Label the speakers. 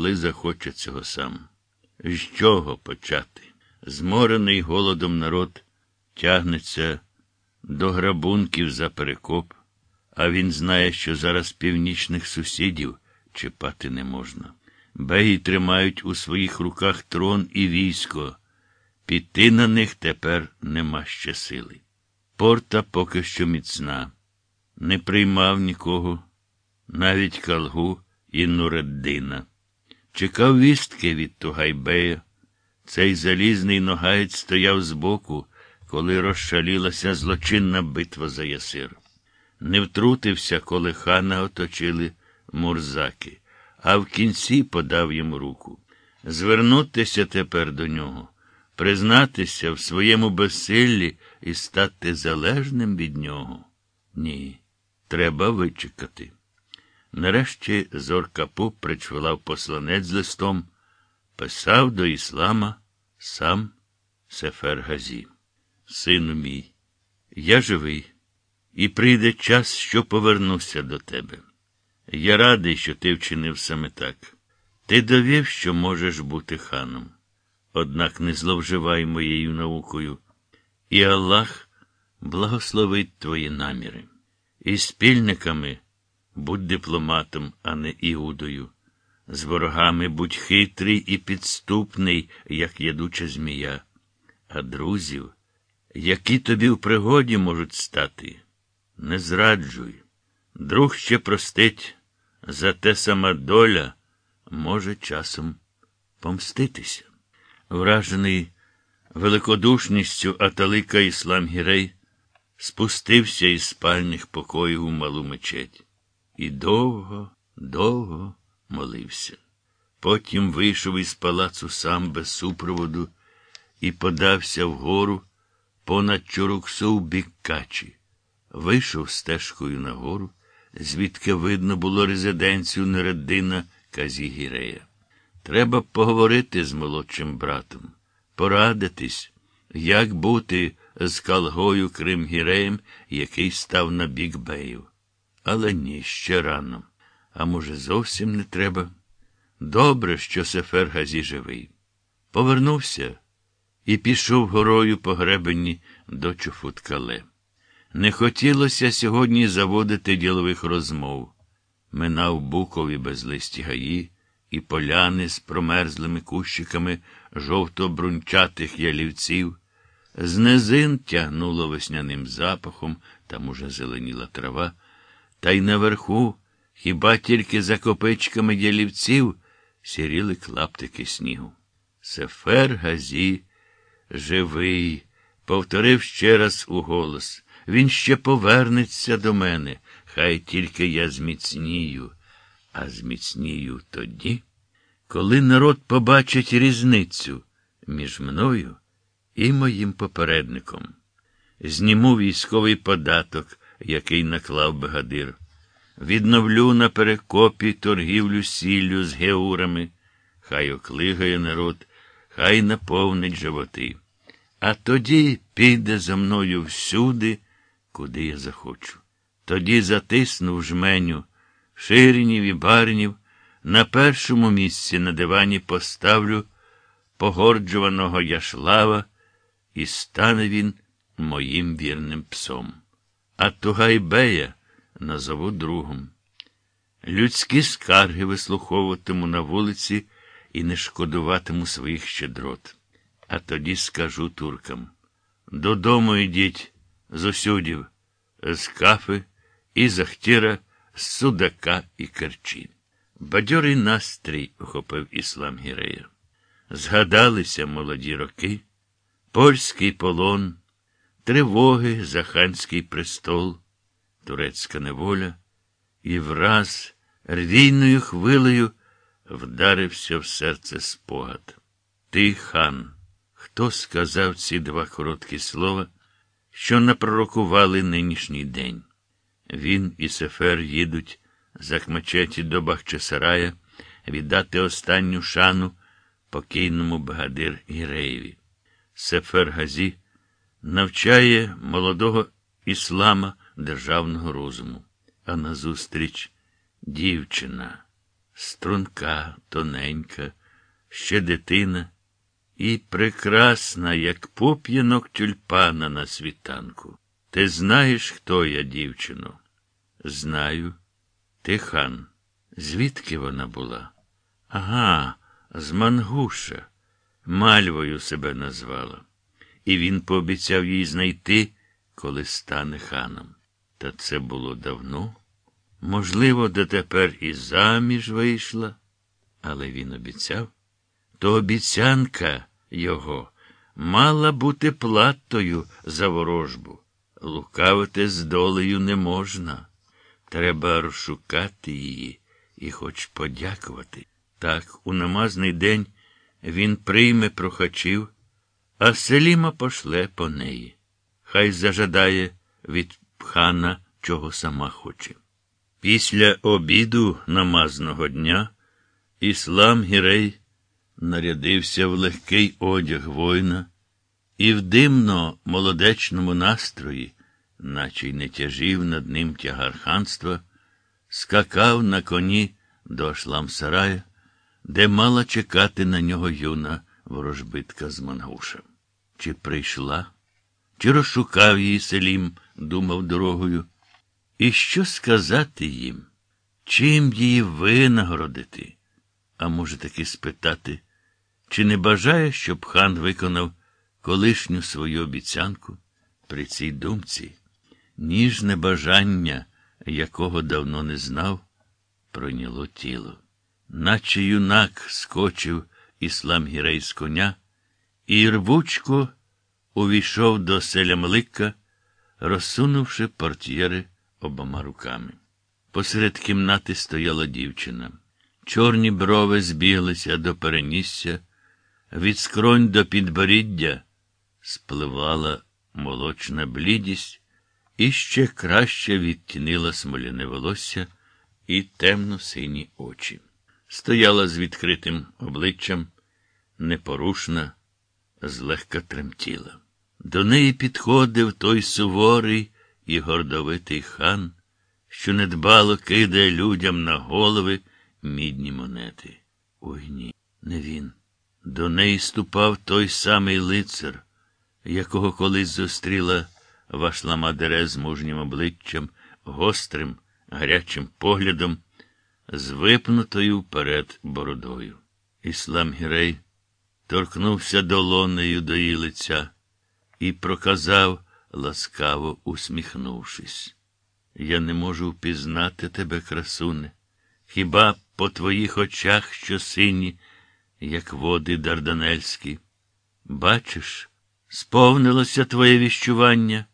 Speaker 1: коли захоче цього сам. З чого почати? Зморений голодом народ тягнеться до грабунків за перекоп, а він знає, що зараз північних сусідів чіпати не можна. Беї тримають у своїх руках трон і військо. Піти на них тепер нема ще сили. Порта поки що міцна, не приймав нікого, навіть калгу і Нуреддина. Чекав вістки від Тугайбея. Цей залізний ногаєць стояв збоку, коли розшалілася злочинна битва за ясир. Не втрутився, коли хана оточили мурзаки, а в кінці подав йому руку. Звернутися тепер до нього, признатися в своєму безсиллі і стати залежним від нього. Ні, треба вичекати. Нарешті Зоркапу причвилав посланець з листом, писав до іслама сам Сефер Газі. Сину мій, я живий, і прийде час, що повернуся до тебе. Я радий, що ти вчинив саме так. Ти довів, що можеш бути ханом. Однак не зловживай моєю наукою, і Аллах благословить твої наміри. І спільниками будь дипломатом, а не Іудою. З ворогами будь хитрий і підступний, як ядуча змія, а друзів, які тобі в пригоді можуть стати, не зраджуй. Друг ще простить, зате сама доля може часом помститися. Вражений великодушністю Аталика Іслам Гірей спустився із спальних покоїв у малу мечеть і довго, довго молився. Потім вийшов із палацу сам без супроводу і подався вгору понад Чоруксу в бік Качі. Вийшов стежкою нагору, звідки видно було резиденцію Нереддина Казігірея. Треба поговорити з молодшим братом, порадитись, як бути з Калгою Кримгіреєм, який став на бік беїв. Але ні, ще рано. А може, зовсім не треба. Добре, що Сефер Газі живий. Повернувся і пішов горою по гребені до Чуфуткале. Не хотілося сьогодні заводити ділових розмов. Минав букові безлисті гаї і поляни з промерзлими кущиками жовто-брунчатих ялівців. З низин тягнуло весняним запахом, там уже зеленіла трава, та й наверху, хіба тільки за копичками ялівців, сіріли клаптики снігу. Сефер Газі живий, повторив ще раз у голос. Він ще повернеться до мене, хай тільки я зміцнію, а зміцнію тоді, коли народ побачить різницю між мною і моїм попередником. Зніму військовий податок, який наклав Бегадир. Відновлю на перекопі торгівлю сіллю з геурами, хай оклигає народ, хай наповнить животи. А тоді піде за мною всюди, куди я захочу. Тоді затиснув жменю ширинів і баринів, на першому місці на дивані поставлю погорджуваного яшлава, і стане він моїм вірним псом. А Тугайбея назову другом. Людські скарги вислуховуватиму на вулиці і не шкодуватиму своїх щедрот. А тоді скажу туркам додому йдіть з усюдів, з кафи і захтіра, з судака і керчі. Бадьорий настрій охопив іслам Гірея. Згадалися молоді роки, польський полон, тривоги за ханський престол, турецька неволя, і враз рвійною хвилею вдарився в серце спогад. Ти, хан, хто сказав ці два короткі слова, що напророкували нинішній день? Він і Сефер їдуть за Хмачеті до Бахчисарая віддати останню шану покійному Багадир Гіреєві. Сефер Газі навчає молодого іслама державного розуму, а назустріч дівчина струнка, тоненька, ще дитина, і прекрасна, як поп'янок тюльпана на світанку. Ти знаєш, хто я, дівчино? Знаю. Ти хан. Звідки вона була? Ага, з Мангуша. Мальвою себе назвала. І він пообіцяв їй знайти, коли стане ханом. Та це було давно. Можливо, дотепер і заміж вийшла, але він обіцяв. То обіцянка його мала бути платою за ворожбу. Лукавити з долею не можна. Треба розшукати її і хоч подякувати. Так, у намазний день він прийме прохачів, а Селіма пошле по неї. Хай зажадає від хана, чого сама хоче. Після обіду намазного дня Іслам Гірей нарядився в легкий одяг воїна і в димно молодечному настрої, наче й не тяжів над ним тягар ханства, скакав на коні до Ашламсарая, де мала чекати на нього юна ворожбитка з Мангуша. Чи прийшла, чи розшукав її селім, думав дорогою. І що сказати їм? Чим її винагородити? А може таки спитати, чи не бажає, щоб хан виконав колишню свою обіцянку при цій думці, ніжне бажання, якого давно не знав, пройняло тіло. Наче юнак скочив іслам гірей з коня, і рвучко увійшов до селя Млика, розсунувши портьєри обома руками. Посеред кімнати стояла дівчина. Чорні брови збіглися до перенісся, від скронь до підборіддя спливала молочна блідість і ще краще відтінила смоляне волосся і темно-сині очі. Стояла з відкритим обличчям, непорушна, злегка тремтіла. До неї підходив той суворий і гордовитий хан, що недбало кидає людям на голови мідні монети. Ой ні, не він. До неї ступав той самий лицар, якого колись зустріла вашла Мадере з мужнім обличчям, гострим, гарячим поглядом, з випнутою вперед бородою. Іслам Гірей торкнувся долонею до її лиця і проказав, ласкаво усміхнувшись. Я не можу впізнати тебе, красуне, хіба по твоїх очах, що сині, як води дарданельські. Бачиш, сповнилося твоє віщування.